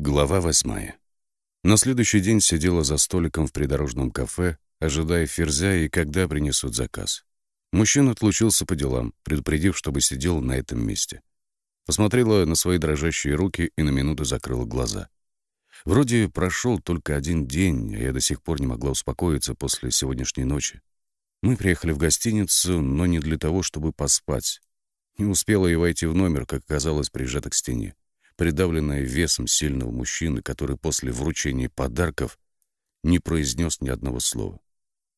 Глава восьмая. На следующий день сидела за столиком в придорожном кафе, ожидая ферзя и когда принесут заказ. Мужчина отлучился по делам, предупредив, чтобы сидел на этом месте. Посмотрела на свои дрожащие руки и на минуту закрыла глаза. Вроде прошел только один день, а я до сих пор не могла успокоиться после сегодняшней ночи. Мы приехали в гостиницу, но не для того, чтобы поспать. Не успела я войти в номер, как оказалось прижата к стене придавленная весом сильного мужчины, который после вручения подарков не произнес ни одного слова.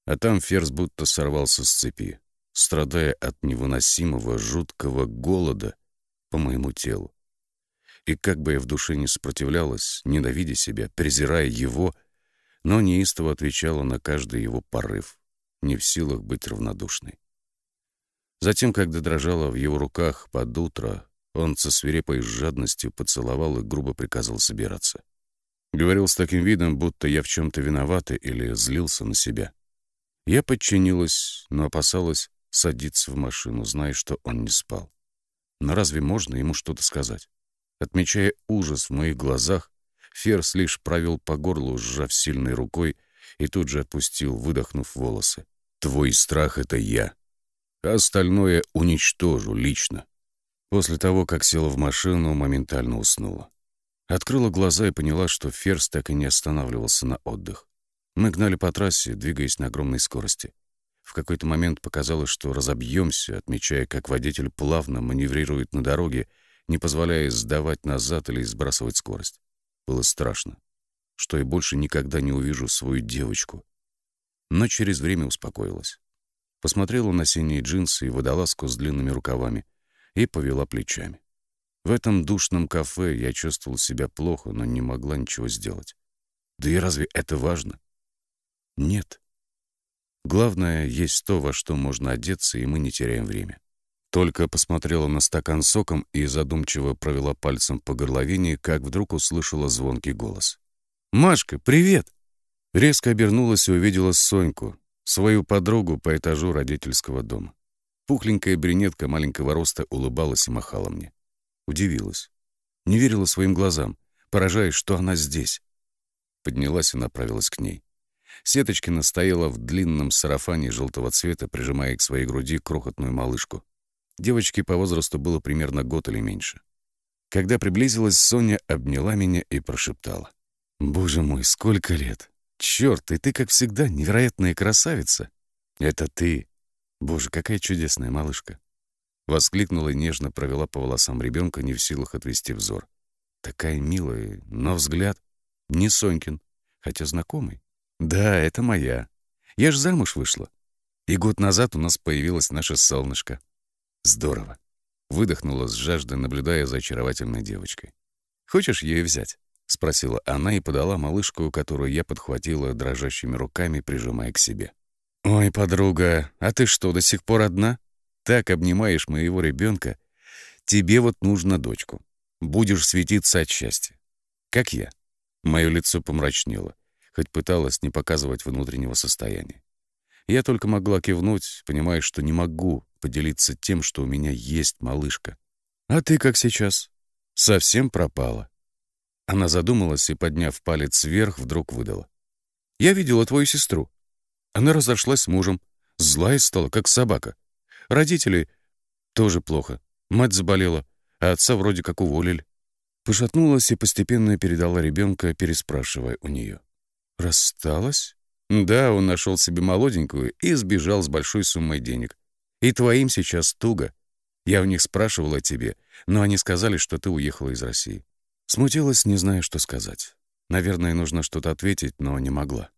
А там Ферзь будто сорвался с цепи, страдая от невыносимого жуткого голода по моему телу. И как бы я в душе не сопротивлялась, ненавидя себя, презирая его, но неистово отвечала на каждый его порыв, не в силах быть равнодушной. Затем, когда дрожала в его руках под утро, он со свирепой жадностью поцеловал и грубо приказал собираться. Говорил с таким видом, будто я в чем-то виновата или злился на себя. Я подчинилась, но опасалась садиться в машину, зная, что он не спал. Но разве можно ему что-то сказать? Отмечая ужас в моих глазах, Ферс лишь провел по горлу, сжав сильной рукой, и тут же отпустил, выдохнув волосы. «Твой страх — это я. А остальное уничтожу лично». После того, как села в машину, моментально уснула. Открыла глаза и поняла, что Ферс так и не останавливался на отдых. Мы гнали по трассе, двигаясь на огромной скорости. В какой-то момент показалось, что разобьемся, отмечая, как водитель плавно маневрирует на дороге, не позволяя сдавать назад или сбрасывать скорость. Было страшно, что я больше никогда не увижу свою девочку. Но через время успокоилась. Посмотрела на синие джинсы и водолазку с длинными рукавами — и повела плечами. В этом душном кафе я чувствовал себя плохо, но не могла ничего сделать. Да и разве это важно? Нет. Главное, есть то, во что можно одеться, и мы не теряем время. Только посмотрела на стакан соком и задумчиво провела пальцем по горловине, как вдруг услышала звонкий голос. «Машка, привет!» Резко обернулась и увидела Соньку, свою подругу по этажу родительского дома. Пухленькая брюнетка маленького роста улыбалась и махала мне. Удивилась. Не верила своим глазам, поражаясь, что она здесь. Поднялась и направилась к ней. Сеточкина стояла в длинном сарафане желтого цвета, прижимая к своей груди крохотную малышку. Девочке по возрасту было примерно год или меньше. Когда приблизилась, Соня обняла меня и прошептала. «Боже мой, сколько лет! Черт, и ты, как всегда, невероятная красавица!» «Это ты!» Боже, какая чудесная малышка. Воскликнула и нежно провела по волосам ребенка, не в силах отвести взор. Такая милая, но взгляд не Сонькин, хотя знакомый. Да, это моя. Я ж замуж вышла. И год назад у нас появилось наше солнышко. Здорово. Выдохнула с жаждой, наблюдая за очаровательной девочкой. «Хочешь ее взять?» — спросила она и подала малышку, которую я подхватила дрожащими руками, прижимая к себе. «Ой, подруга, а ты что, до сих пор одна? Так обнимаешь моего ребенка. Тебе вот нужно дочку. Будешь светиться от счастья. Как я». Мое лицо помрачнело, хоть пыталась не показывать внутреннего состояния. Я только могла кивнуть, понимая, что не могу поделиться тем, что у меня есть малышка. «А ты как сейчас?» «Совсем пропала». Она задумалась и, подняв палец вверх, вдруг выдала. «Я видела твою сестру. Она разошлась с мужем, злая стала, как собака. Родители тоже плохо. Мать заболела, а отца вроде как уволили. Пошатнулась и постепенно передала ребенка, переспрашивая у нее. «Рассталась?» «Да, он нашел себе молоденькую и сбежал с большой суммой денег. И твоим сейчас туго. Я у них спрашивала о тебе, но они сказали, что ты уехала из России». Смутилась, не зная, что сказать. Наверное, нужно что-то ответить, но не могла.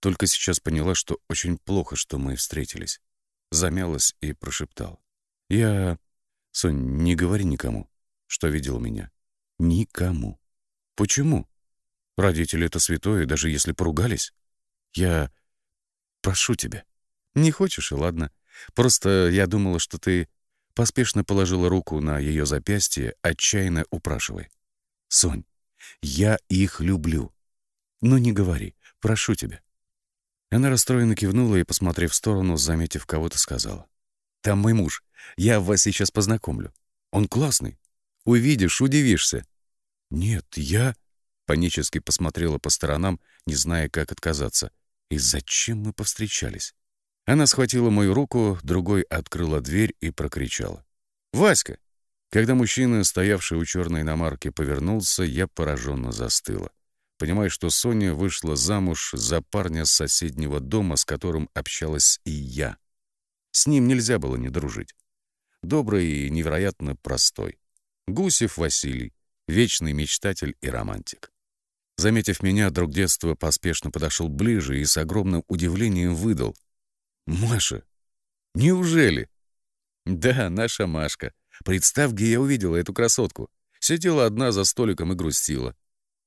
Только сейчас поняла, что очень плохо, что мы встретились. Замялась и прошептал. «Я... Сонь, не говори никому, что видел меня. Никому. Почему? Родители — это святое, даже если поругались. Я... прошу тебя. Не хочешь, и ладно. Просто я думала, что ты поспешно положила руку на ее запястье, отчаянно упрашивая. «Сонь, я их люблю. Но не говори, прошу тебя. Она расстроенно кивнула и, посмотрев в сторону, заметив кого-то, сказала. «Там мой муж. Я вас сейчас познакомлю. Он классный. Увидишь, удивишься». «Нет, я...» Панически посмотрела по сторонам, не зная, как отказаться. И зачем мы повстречались? Она схватила мою руку, другой открыла дверь и прокричала. «Васька!» Когда мужчина, стоявший у черной иномарки, повернулся, я пораженно застыла. Понимая, что Соня вышла замуж за парня с соседнего дома, с которым общалась и я. С ним нельзя было не дружить. Добрый и невероятно простой. Гусев Василий, вечный мечтатель и романтик. Заметив меня, друг детства поспешно подошел ближе и с огромным удивлением выдал. «Маша, неужели?» «Да, наша Машка. Представь, где я увидела эту красотку. Сидела одна за столиком и грустила.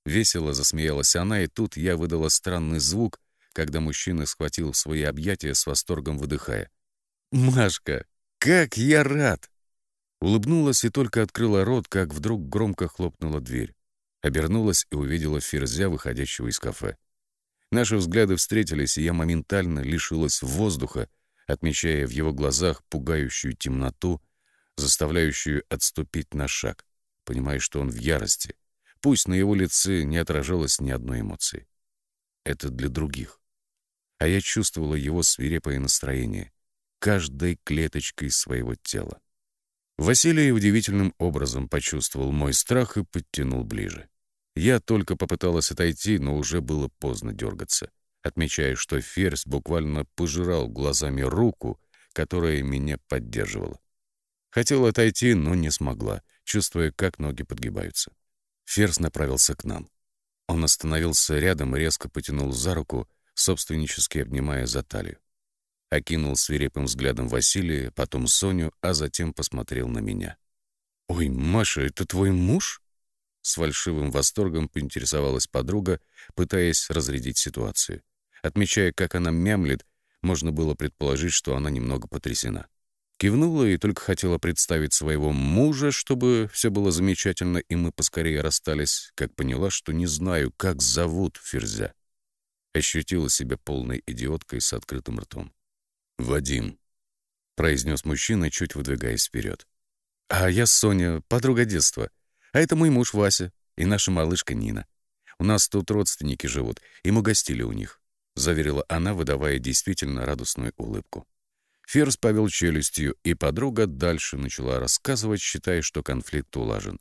Весело засмеялась она, и тут я выдала странный звук, когда мужчина схватил свои объятия с восторгом выдыхая. «Машка, как я рад!» Улыбнулась и только открыла рот, как вдруг громко хлопнула дверь. Обернулась и увидела Ферзя, выходящего из кафе. Наши взгляды встретились, и я моментально лишилась воздуха, отмечая в его глазах пугающую темноту, заставляющую отступить на шаг, понимая, что он в ярости. Пусть на его лице не отражалось ни одной эмоции. Это для других. А я чувствовала его свирепое настроение каждой клеточкой своего тела. Василий удивительным образом почувствовал мой страх и подтянул ближе. Я только попыталась отойти, но уже было поздно дергаться, отмечая, что ферзь буквально пожирал глазами руку, которая меня поддерживала. Хотела отойти, но не смогла, чувствуя, как ноги подгибаются. Ферзь направился к нам. Он остановился рядом и резко потянул за руку, собственнически обнимая за талию. Окинул свирепым взглядом Василия, потом Соню, а затем посмотрел на меня. «Ой, Маша, это твой муж?» С фальшивым восторгом поинтересовалась подруга, пытаясь разрядить ситуацию. Отмечая, как она мямлит, можно было предположить, что она немного потрясена. Кивнула и только хотела представить своего мужа, чтобы все было замечательно, и мы поскорее расстались, как поняла, что не знаю, как зовут Ферзя. Ощутила себя полной идиоткой с открытым ртом. «Вадим», — произнес мужчина, чуть выдвигаясь вперед. «А я Соня, подруга детства. А это мой муж Вася и наша малышка Нина. У нас тут родственники живут, и мы гостили у них», — заверила она, выдавая действительно радостную улыбку. Ферс повел челюстью, и подруга дальше начала рассказывать, считая, что конфликт улажен.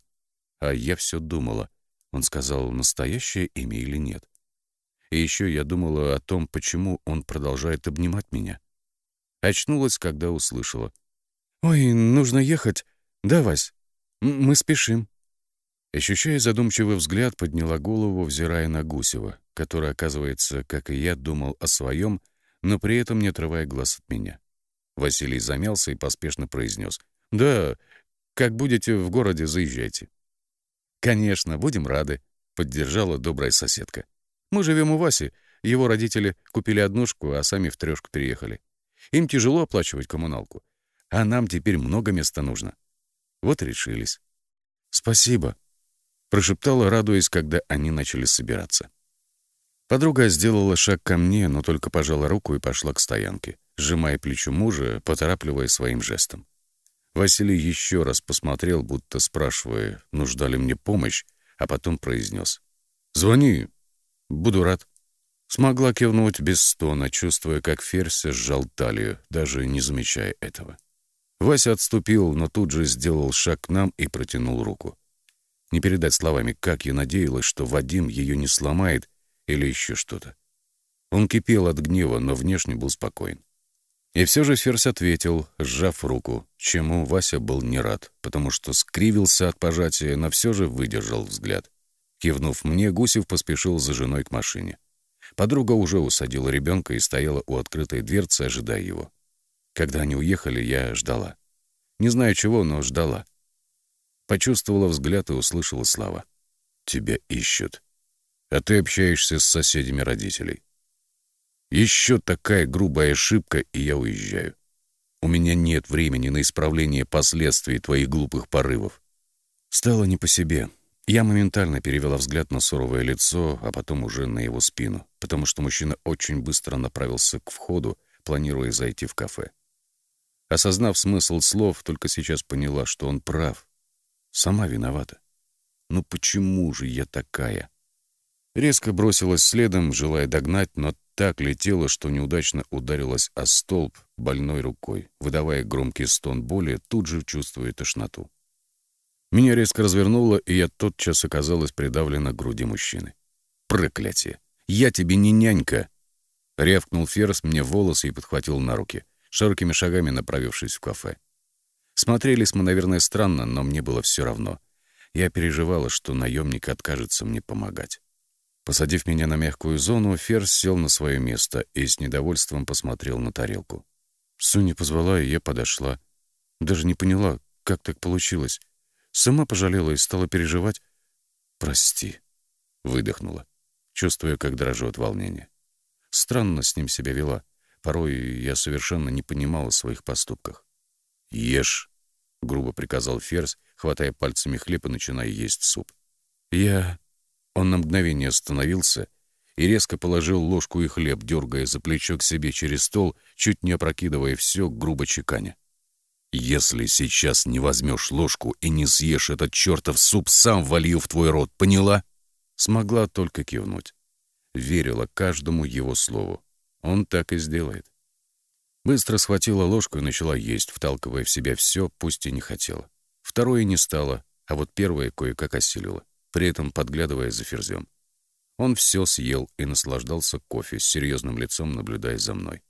А я все думала, он сказал, настоящее имя или нет. И еще я думала о том, почему он продолжает обнимать меня. Очнулась, когда услышала. «Ой, нужно ехать. Да, Вась, мы спешим». Ощущая задумчивый взгляд, подняла голову, взирая на Гусева, который, оказывается, как и я, думал о своем, но при этом не отрывая глаз от меня. Василий замялся и поспешно произнес. «Да, как будете в городе, заезжайте». «Конечно, будем рады», — поддержала добрая соседка. «Мы живем у Васи. Его родители купили однушку, а сами в трешку переехали. Им тяжело оплачивать коммуналку, а нам теперь много места нужно. Вот и решились». «Спасибо», прошептала, радуясь, когда они начали собираться. Подруга сделала шаг ко мне, но только пожала руку и пошла к стоянке, сжимая плечо мужа, поторапливая своим жестом. Василий еще раз посмотрел, будто спрашивая, нужда ли мне помощь, а потом произнес. «Звони. Буду рад». Смогла кивнуть без стона, чувствуя, как Ферся сжал талию, даже не замечая этого. Вася отступил, но тут же сделал шаг к нам и протянул руку. Не передать словами, как я надеялась, что Вадим ее не сломает или еще что-то. Он кипел от гнева, но внешне был спокоен. И все же Ферзь ответил, сжав руку, чему Вася был не рад, потому что скривился от пожатия, но все же выдержал взгляд. Кивнув мне, Гусев поспешил за женой к машине. Подруга уже усадила ребенка и стояла у открытой дверцы, ожидая его. Когда они уехали, я ждала. Не знаю чего, но ждала. Почувствовала взгляд и услышала слова. «Тебя ищут. А ты общаешься с соседями родителей. Еще такая грубая ошибка, и я уезжаю. У меня нет времени на исправление последствий твоих глупых порывов». Стало не по себе. Я моментально перевела взгляд на суровое лицо, а потом уже на его спину, потому что мужчина очень быстро направился к входу, планируя зайти в кафе. Осознав смысл слов, только сейчас поняла, что он прав. Сама виновата. Ну почему же я такая? Резко бросилась следом, желая догнать, но так летела, что неудачно ударилась о столб больной рукой, выдавая громкий стон боли, тут же чувствуя тошноту. Меня резко развернуло, и я тотчас оказалась придавлена к груди мужчины. «Проклятие! Я тебе не нянька!» Рявкнул Ферс мне волосы и подхватил на руки, широкими шагами направившись в кафе. Смотрелись мы, наверное, странно, но мне было все равно. Я переживала, что наемник откажется мне помогать. Посадив меня на мягкую зону, Ферс сел на свое место и с недовольством посмотрел на тарелку. Суня позвала, и я подошла. Даже не поняла, как так получилось. Сама пожалела и стала переживать. «Прости», — выдохнула, чувствуя, как дрожу от волнения. Странно с ним себя вела. Порой я совершенно не понимала своих поступках. «Ешь», — грубо приказал Ферс, хватая пальцами хлеб и начиная есть суп. «Я...» Он на мгновение остановился и резко положил ложку и хлеб, дергая за плечо к себе через стол, чуть не опрокидывая все, грубо чеканя. «Если сейчас не возьмешь ложку и не съешь этот чертов суп, сам волью в твой рот, поняла?» Смогла только кивнуть. Верила каждому его слову. Он так и сделает. Быстро схватила ложку и начала есть, вталкивая в себя все, пусть и не хотела. Второе не стало, а вот первое кое-как осилила при этом подглядывая за ферзем. Он все съел и наслаждался кофе, с серьезным лицом наблюдая за мной.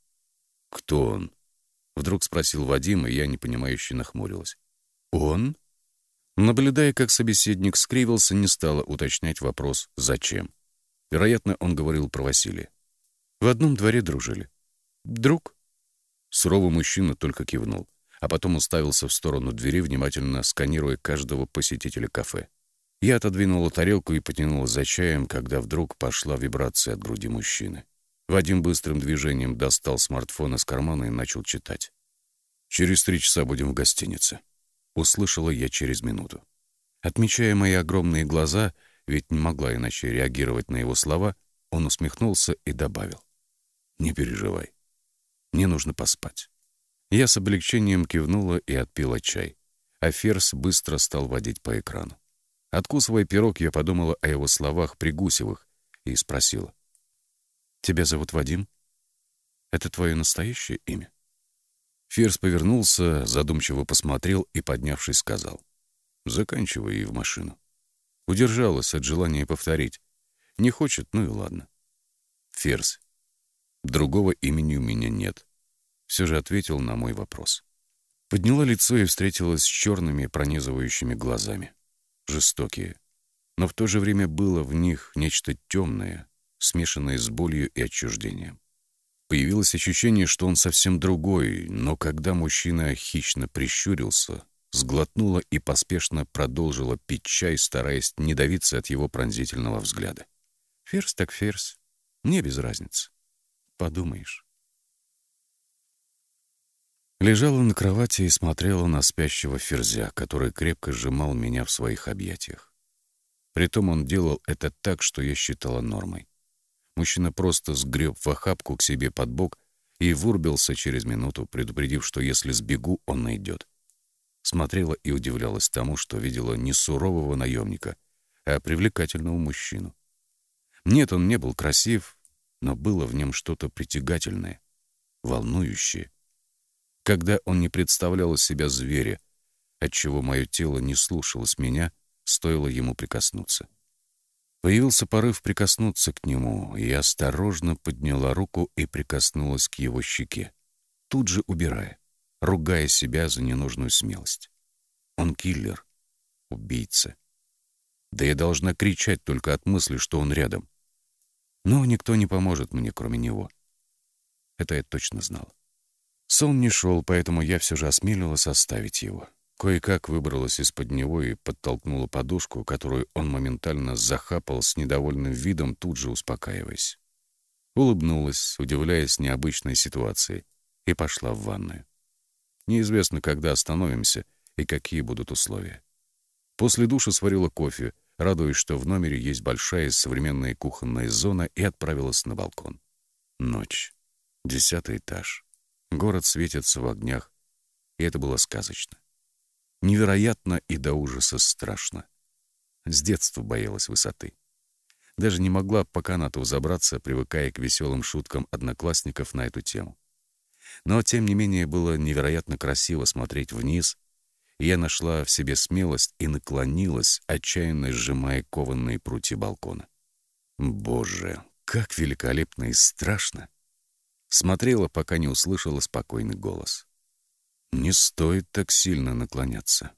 «Кто он?» — вдруг спросил Вадим, и я непонимающе нахмурилась. «Он?» Наблюдая, как собеседник скривился, не стала уточнять вопрос «зачем?». Вероятно, он говорил про Василия. В одном дворе дружили. «Друг?» Суровый мужчина только кивнул, а потом уставился в сторону двери, внимательно сканируя каждого посетителя кафе. Я отодвинула тарелку и потянула за чаем, когда вдруг пошла вибрация от груди мужчины. Вадим быстрым движением достал смартфон из кармана и начал читать. «Через три часа будем в гостинице», — услышала я через минуту. Отмечая мои огромные глаза, ведь не могла иначе реагировать на его слова, он усмехнулся и добавил. «Не переживай. Мне нужно поспать». Я с облегчением кивнула и отпила чай, а Ферс быстро стал водить по экрану. Откусывая пирог, я подумала о его словах при Гусевых и спросила. «Тебя зовут Вадим? Это твое настоящее имя?» Ферс повернулся, задумчиво посмотрел и, поднявшись, сказал. «Заканчивай и в машину». Удержалась от желания повторить. Не хочет, ну и ладно. Ферс. Другого имени у меня нет. Все же ответил на мой вопрос. Подняла лицо и встретилась с черными пронизывающими глазами жестокие, но в то же время было в них нечто темное, смешанное с болью и отчуждением. Появилось ощущение, что он совсем другой, но когда мужчина хищно прищурился, сглотнула и поспешно продолжила пить чай, стараясь не давиться от его пронзительного взгляда. «Ферзь так ферзь. Мне без разницы. Подумаешь». Лежала на кровати и смотрела на спящего ферзя, который крепко сжимал меня в своих объятиях. Притом он делал это так, что я считала нормой. Мужчина просто сгреб в охапку к себе под бок и вурбился через минуту, предупредив, что если сбегу, он найдет. Смотрела и удивлялась тому, что видела не сурового наемника, а привлекательного мужчину. Нет, он не был красив, но было в нем что-то притягательное, волнующее, когда он не представлял себя зверя, отчего мое тело не слушалось меня, стоило ему прикоснуться. Появился порыв прикоснуться к нему, и я осторожно подняла руку и прикоснулась к его щеке, тут же убирая, ругая себя за ненужную смелость. Он киллер, убийца. Да я должна кричать только от мысли, что он рядом. Но никто не поможет мне, кроме него. Это я точно знала. Сон не шел, поэтому я все же осмелилась оставить его. Кое-как выбралась из-под него и подтолкнула подушку, которую он моментально захапал с недовольным видом, тут же успокаиваясь. Улыбнулась, удивляясь необычной ситуации, и пошла в ванную. Неизвестно, когда остановимся и какие будут условия. После душа сварила кофе, радуясь, что в номере есть большая современная кухонная зона, и отправилась на балкон. Ночь. Десятый этаж. Город светится в огнях, и это было сказочно. Невероятно и до ужаса страшно. С детства боялась высоты. Даже не могла по канату взобраться, привыкая к веселым шуткам одноклассников на эту тему. Но, тем не менее, было невероятно красиво смотреть вниз, и я нашла в себе смелость и наклонилась, отчаянно сжимая кованные прутья балкона. Боже, как великолепно и страшно! Смотрела, пока не услышала спокойный голос. Не стоит так сильно наклоняться.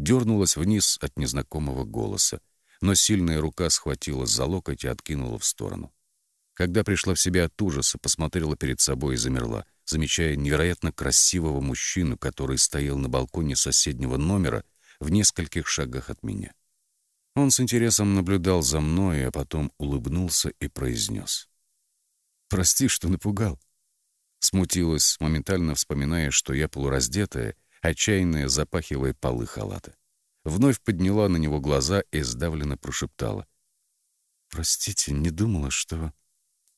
Дернулась вниз от незнакомого голоса, но сильная рука схватила за локоть и откинула в сторону. Когда пришла в себя от ужаса, посмотрела перед собой и замерла, замечая невероятно красивого мужчину, который стоял на балконе соседнего номера в нескольких шагах от меня. Он с интересом наблюдал за мной, а потом улыбнулся и произнес. «Прости, что напугал». Смутилась, моментально вспоминая, что я полураздетая, отчаянная, запахивая полы халата. Вновь подняла на него глаза и сдавленно прошептала. «Простите, не думала, что...»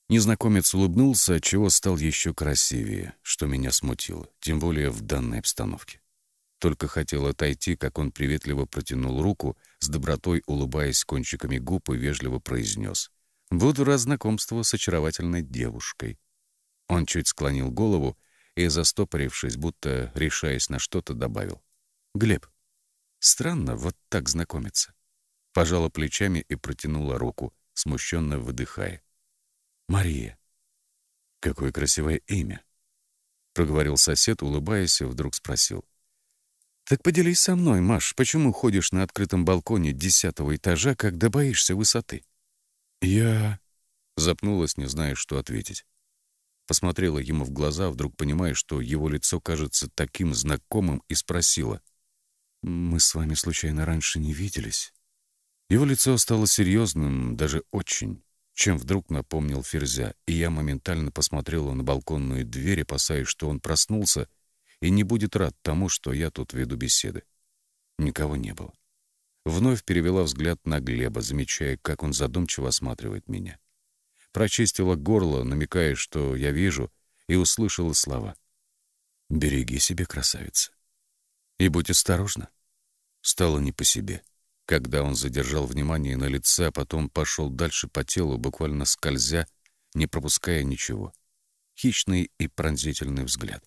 Незнакомец улыбнулся, отчего стал еще красивее, что меня смутило, тем более в данной обстановке. Только хотел отойти, как он приветливо протянул руку, с добротой улыбаясь кончиками губ и вежливо произнес. «Буду рад знакомству с очаровательной девушкой». Он чуть склонил голову и, застопорившись, будто решаясь на что-то, добавил. «Глеб, странно вот так знакомиться». Пожала плечами и протянула руку, смущенно выдыхая. Мария. Какое красивое имя. Проговорил сосед, улыбаясь, и вдруг спросил. Так поделись со мной, Маш, почему ходишь на открытом балконе десятого этажа, когда боишься высоты? Я... Запнулась, не зная, что ответить. Посмотрела ему в глаза, вдруг понимая, что его лицо кажется таким знакомым, и спросила. «Мы с вами случайно раньше не виделись?» Его лицо стало серьезным, даже очень чем вдруг напомнил Ферзя, и я моментально посмотрела на балконную дверь, опасаясь, что он проснулся и не будет рад тому, что я тут веду беседы. Никого не было. Вновь перевела взгляд на Глеба, замечая, как он задумчиво осматривает меня. Прочистила горло, намекая, что я вижу, и услышала слова. «Береги себе, красавица. И будь осторожна». Стало не по себе когда он задержал внимание на лице, а потом пошел дальше по телу, буквально скользя, не пропуская ничего. Хищный и пронзительный взгляд.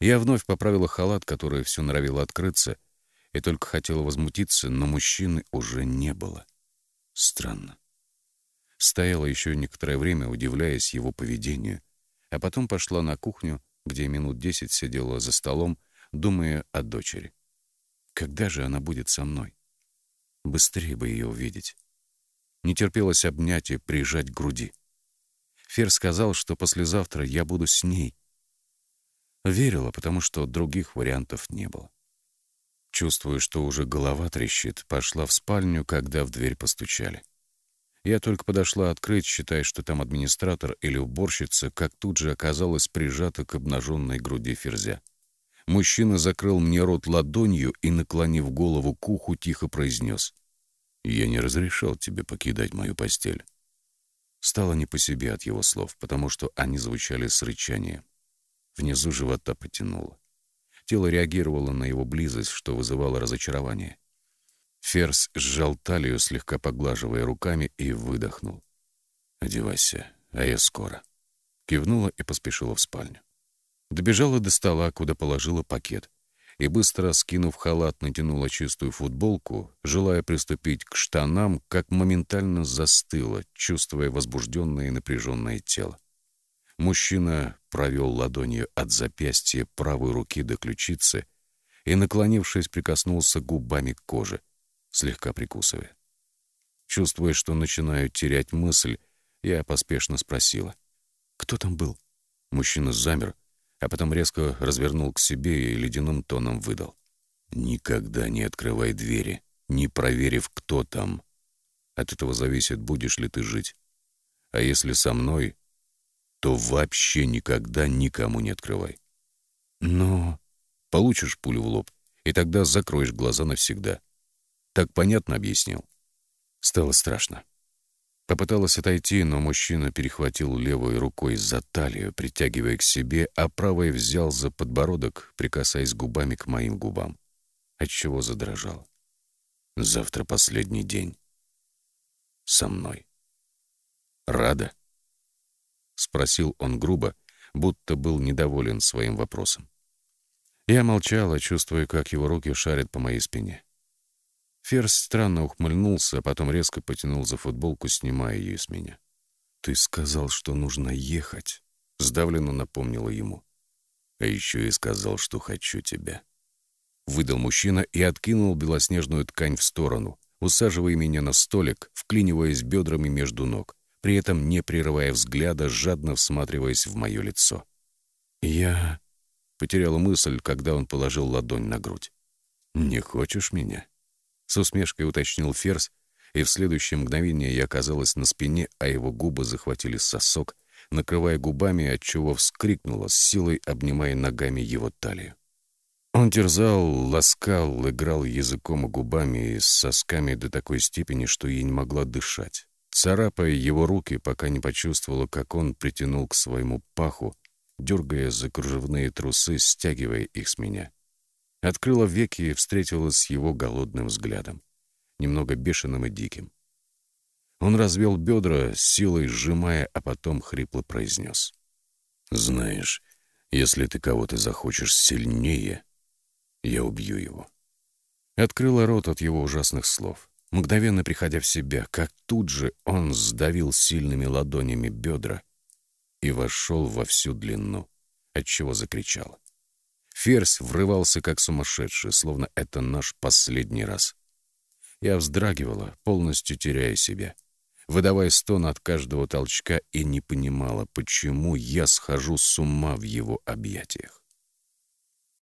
Я вновь поправила халат, который все норовило открыться, и только хотела возмутиться, но мужчины уже не было. Странно. Стояла еще некоторое время, удивляясь его поведению, а потом пошла на кухню, где минут десять сидела за столом, думая о дочери. Когда же она будет со мной? Быстрее бы ее увидеть. Не терпелось обнять и прижать к груди. Фер сказал, что послезавтра я буду с ней. Верила, потому что других вариантов не было. Чувствую, что уже голова трещит, пошла в спальню, когда в дверь постучали. Я только подошла открыть, считая, что там администратор или уборщица, как тут же оказалась прижата к обнаженной груди ферзя. Мужчина закрыл мне рот ладонью и, наклонив голову к уху, тихо произнес. «Я не разрешал тебе покидать мою постель». Стало не по себе от его слов, потому что они звучали с рычанием. Внизу живота потянуло. Тело реагировало на его близость, что вызывало разочарование. Ферс сжал талию, слегка поглаживая руками, и выдохнул. «Одевайся, а я скоро». Кивнула и поспешила в спальню. Добежала до стола, куда положила пакет, и быстро, скинув халат, натянула чистую футболку, желая приступить к штанам, как моментально застыла, чувствуя возбужденное и напряженное тело. Мужчина провел ладонью от запястья правой руки до ключицы и, наклонившись, прикоснулся губами к коже, слегка прикусывая. Чувствуя, что начинаю терять мысль, я поспешно спросила. «Кто там был?» Мужчина замер, а потом резко развернул к себе и ледяным тоном выдал. «Никогда не открывай двери, не проверив, кто там. От этого зависит, будешь ли ты жить. А если со мной, то вообще никогда никому не открывай. Но получишь пулю в лоб, и тогда закроешь глаза навсегда. Так понятно объяснил?» Стало страшно. Попыталась отойти, но мужчина перехватил левой рукой за талию, притягивая к себе, а правой взял за подбородок, прикасаясь губами к моим губам, отчего задрожал. Завтра последний день. со мной. Рада? Спросил он грубо, будто был недоволен своим вопросом. Я молчала, чувствуя, как его руки шарят по моей спине. Ферзь странно ухмыльнулся, а потом резко потянул за футболку, снимая ее с меня. «Ты сказал, что нужно ехать», — сдавленно напомнила ему. «А еще и сказал, что хочу тебя». Выдал мужчина и откинул белоснежную ткань в сторону, усаживая меня на столик, вклиниваясь бедрами между ног, при этом не прерывая взгляда, жадно всматриваясь в мое лицо. «Я...» — потеряла мысль, когда он положил ладонь на грудь. «Не хочешь меня?» — с усмешкой уточнил Ферзь, и в следующее мгновение я оказалась на спине, а его губы захватили сосок, накрывая губами, отчего вскрикнула, с силой обнимая ногами его талию. Он терзал, ласкал, играл языком и губами и с сосками до такой степени, что я не могла дышать. Царапая его руки, пока не почувствовала, как он притянул к своему паху, дергая за кружевные трусы, стягивая их с меня. Открыла веки и встретилась с его голодным взглядом, немного бешеным и диким. Он развел бедра, силой сжимая, а потом хрипло произнес. «Знаешь, если ты кого-то захочешь сильнее, я убью его». Открыла рот от его ужасных слов, мгновенно приходя в себя, как тут же он сдавил сильными ладонями бедра и вошел во всю длину, отчего закричал. Ферзь врывался как сумасшедший, словно это наш последний раз. Я вздрагивала, полностью теряя себя, выдавая стон от каждого толчка и не понимала, почему я схожу с ума в его объятиях.